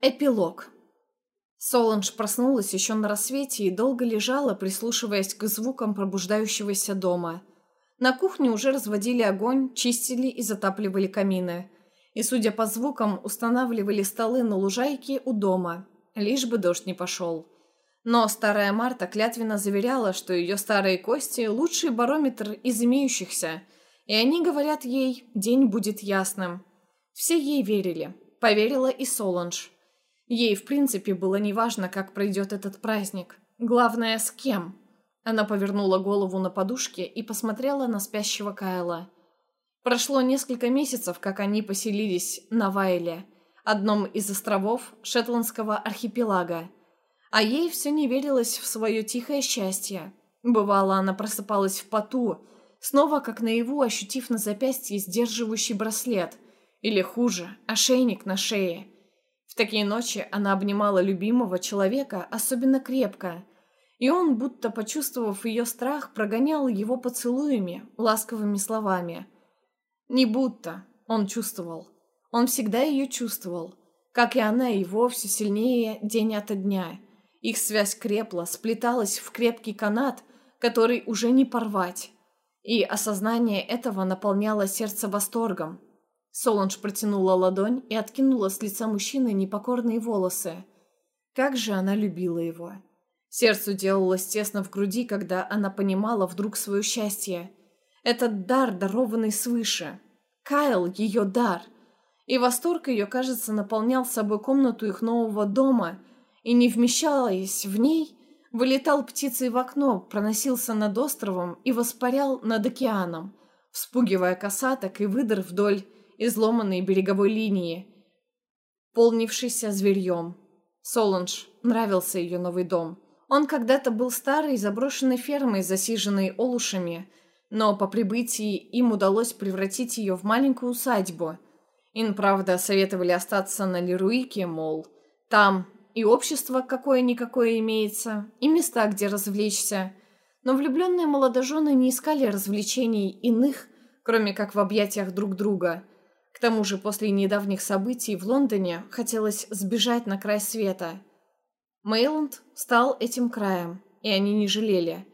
Эпилог. Соланж проснулась еще на рассвете и долго лежала, прислушиваясь к звукам пробуждающегося дома. На кухне уже разводили огонь, чистили и затапливали камины. И, судя по звукам, устанавливали столы на лужайке у дома, лишь бы дождь не пошел. Но старая Марта клятвенно заверяла, что ее старые кости – лучший барометр из имеющихся, и они говорят ей, день будет ясным. Все ей верили. Поверила и Соланж. Ей, в принципе, было неважно, как пройдет этот праздник. Главное, с кем. Она повернула голову на подушке и посмотрела на спящего Кайла. Прошло несколько месяцев, как они поселились на Вайле, одном из островов Шетландского архипелага. А ей все не верилось в свое тихое счастье. Бывало, она просыпалась в поту, снова как наяву ощутив на запястье сдерживающий браслет, или хуже, ошейник на шее – такие ночи она обнимала любимого человека особенно крепко, и он, будто почувствовав ее страх, прогонял его поцелуями, ласковыми словами. Не будто, он чувствовал. Он всегда ее чувствовал, как и она его все сильнее день ото дня. Их связь крепла, сплеталась в крепкий канат, который уже не порвать. И осознание этого наполняло сердце восторгом, Соланж протянула ладонь и откинула с лица мужчины непокорные волосы. Как же она любила его. Сердцу делалось тесно в груди, когда она понимала вдруг свое счастье. Этот дар, дарованный свыше. Кайл – ее дар. И восторг ее, кажется, наполнял собой комнату их нового дома, и, не вмещаясь в ней, вылетал птицей в окно, проносился над островом и воспарял над океаном, вспугивая касаток и выдр вдоль изломанной береговой линии, полнившейся зверьем. Соланж нравился ее новый дом. Он когда-то был старой заброшенной фермой, засиженной олушами, но по прибытии им удалось превратить ее в маленькую усадьбу. Им, правда, советовали остаться на Леруике, мол, там и общество какое-никакое имеется, и места, где развлечься. Но влюбленные молодожены не искали развлечений иных, кроме как в объятиях друг друга – к тому же после недавних событий в Лондоне хотелось сбежать на край света. Мейланд стал этим краем, и они не жалели.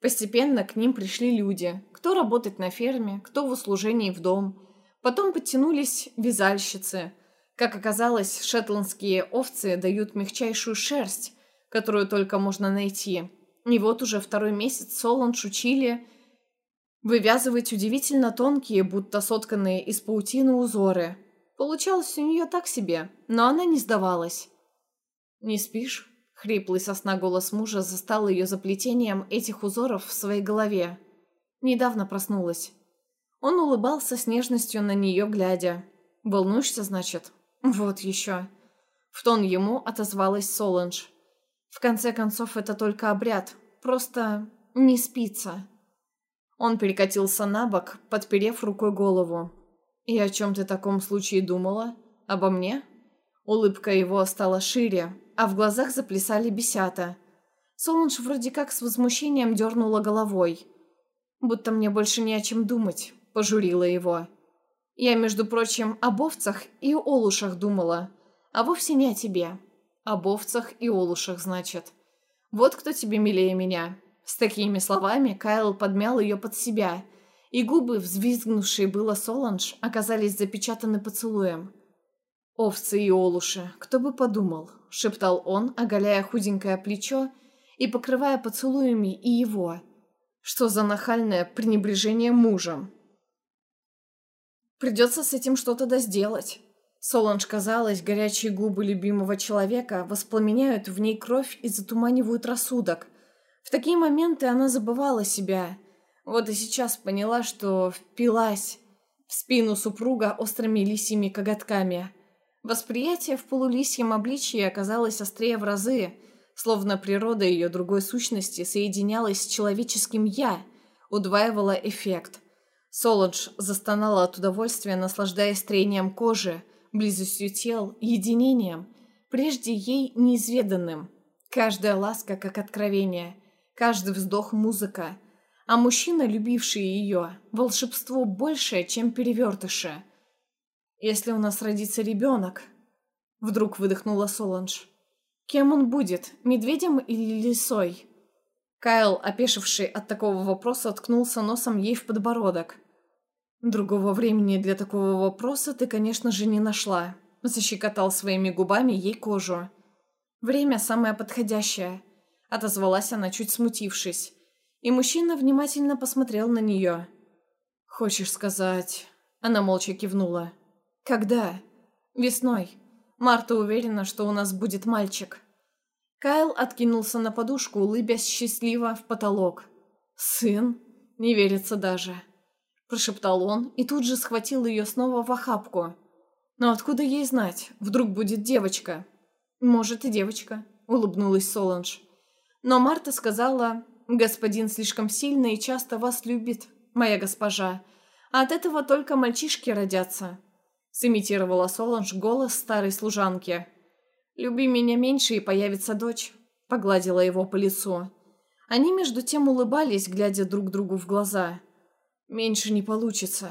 Постепенно к ним пришли люди, кто работает на ферме, кто в услужении в дом. Потом подтянулись вязальщицы. Как оказалось, шетландские овцы дают мягчайшую шерсть, которую только можно найти. И вот уже второй месяц Соланж учили вывязывать удивительно тонкие, будто сотканные из паутины узоры. Получалось у нее так себе, но она не сдавалась. «Не спишь?» — хриплый сосна голос мужа застал ее заплетением этих узоров в своей голове. Недавно проснулась. Он улыбался с нежностью на нее, глядя. «Волнуешься, значит?» «Вот еще». В тон ему отозвалась Соланж. «В конце концов, это только обряд. Просто не спится». Он перекатился на бок, подперев рукой голову. «И о чем ты в таком случае думала? Обо мне?» Улыбка его стала шире, а в глазах заплясали бесята. Солунж вроде как с возмущением дернула головой. «Будто мне больше не о чем думать», — пожурила его. «Я, между прочим, об овцах и олушах думала, а вовсе не о тебе. Об овцах и олушах, значит. Вот кто тебе милее меня. С такими словами Кайл подмял ее под себя, и губы, взвизгнувшие было Соланж, оказались запечатаны поцелуем. «Овцы и олуши, кто бы подумал», — шептал он, оголяя худенькое плечо и покрывая поцелуями и его. «Что за нахальное пренебрежение мужем?» «Придется с этим что-то да сделать». Соланж казалось, горячие губы любимого человека воспламеняют в ней кровь и затуманивают рассудок, в такие моменты она забывала себя. Вот и сейчас поняла, что впилась в спину супруга острыми лисьими коготками. Восприятие в полулисьем обличье оказалось острее в разы, словно природа ее другой сущности соединялась с человеческим «я», удваивала эффект. Солодж застонала от удовольствия, наслаждаясь трением кожи, близостью тел, единением, прежде ей неизведанным. Каждая ласка как откровение – Каждый вздох – музыка. А мужчина, любивший ее, волшебство большее, чем перевертыши. Если у нас родится ребенок... Вдруг выдохнула Соланж. Кем он будет, медведем или лисой? Кайл, опешивший от такого вопроса, ткнулся носом ей в подбородок. «Другого времени для такого вопроса ты, конечно же, не нашла», – защекотал своими губами ей кожу. «Время самое подходящее», – отозвалась она, чуть смутившись. И мужчина внимательно посмотрел на нее. «Хочешь сказать...» Она молча кивнула. «Когда?» «Весной. Марта уверена, что у нас будет мальчик». Кайл откинулся на подушку, улыбясь счастливо в потолок. «Сын? Не верится даже», – прошептал он и тут же схватил ее снова в охапку. «Но откуда ей знать? Вдруг будет девочка?» «Может, и девочка», – улыбнулась Соланж. «Но Марта сказала, господин слишком сильно и часто вас любит, моя госпожа, а от этого только мальчишки родятся», – сымитировала Соланж голос старой служанки. «Люби меня меньше, и появится дочь», — погладила его по лицу. Они между тем улыбались, глядя друг другу в глаза. «Меньше не получится».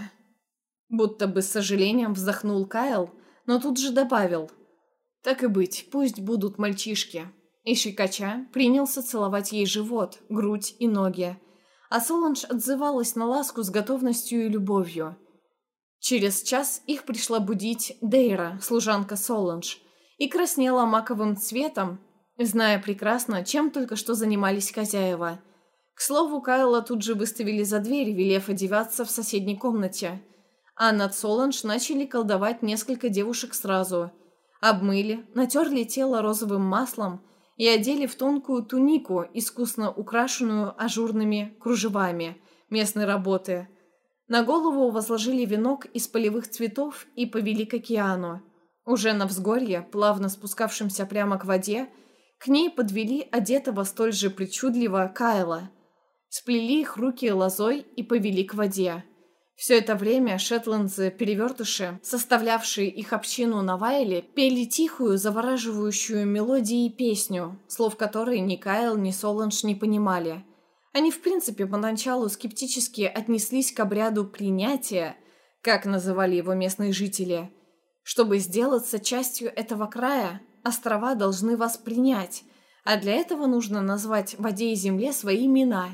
Будто бы с сожалением вздохнул Кайл, но тут же добавил. «Так и быть, пусть будут мальчишки». И Шикача принялся целовать ей живот, грудь и ноги. А Соланж отзывалась на ласку с готовностью и любовью. Через час их пришла будить Дейра, служанка Соланж – и краснела маковым цветом, зная прекрасно, чем только что занимались хозяева. К слову, Кайла тут же выставили за дверь, велев одеваться в соседней комнате. А над Соланж начали колдовать несколько девушек сразу. Обмыли, натерли тело розовым маслом и одели в тонкую тунику, искусно украшенную ажурными кружевами местной работы. На голову возложили венок из полевых цветов и повели к океану. Уже на взгорье, плавно спускавшемся прямо к воде, к ней подвели одетого столь же причудливо Кайла. Сплели их руки лозой и повели к воде. Все это время шетландцы-перевертыши, составлявшие их общину на Вайле, пели тихую, завораживающую мелодию и песню, слов которой ни Кайл, ни Соланж не понимали. Они, в принципе, поначалу скептически отнеслись к обряду принятия, как называли его местные жители – чтобы сделаться частью этого края, острова должны вас принять, а для этого нужно назвать воде и земле свои имена.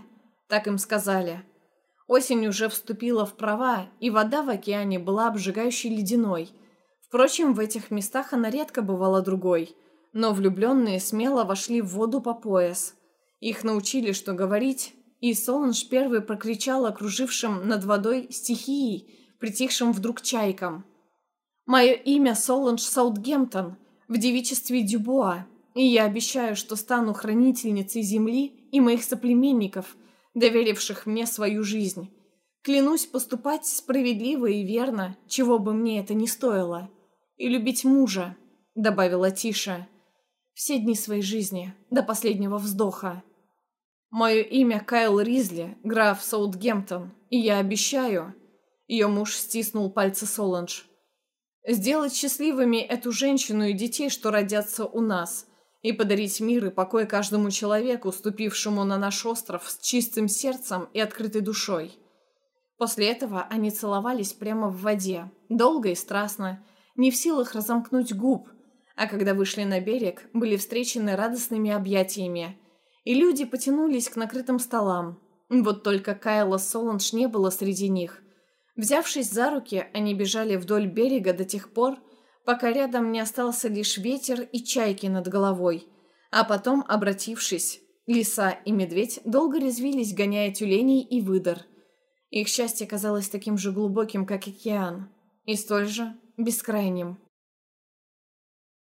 Так им сказали. Осень уже вступила в права, и вода в океане была обжигающей ледяной. Впрочем, в этих местах она редко бывала другой. Но влюбленные смело вошли в воду по пояс. Их научили, что говорить, и Соланж первый прокричал окружившим над водой стихией, притихшим вдруг чайкам – Мое имя Соланж Саутгемптон, в девичестве Дюбуа, и я обещаю, что стану хранительницей земли и моих соплеменников, доверивших мне свою жизнь. Клянусь поступать справедливо и верно, чего бы мне это ни стоило. И любить мужа, добавила Тиша, все дни своей жизни, до последнего вздоха. Мое имя Кайл Ризли, граф Саутгемптон, и я обещаю... Ее муж стиснул пальцы Соланж. Сделать счастливыми эту женщину и детей, что родятся у нас, и подарить мир и покой каждому человеку, ступившему на наш остров с чистым сердцем и открытой душой. После этого они целовались прямо в воде, долго и страстно, не в силах разомкнуть губ, а когда вышли на берег, были встречены радостными объятиями, и люди потянулись к накрытым столам. Вот только Кайла Соланж не было среди них, Взявшись за руки, они бежали вдоль берега до тех пор, пока рядом не остался лишь ветер и чайки над головой. А потом, обратившись, лиса и медведь долго резвились, гоняя тюленей и выдор. Их счастье казалось таким же глубоким, как океан, и столь же бескрайним.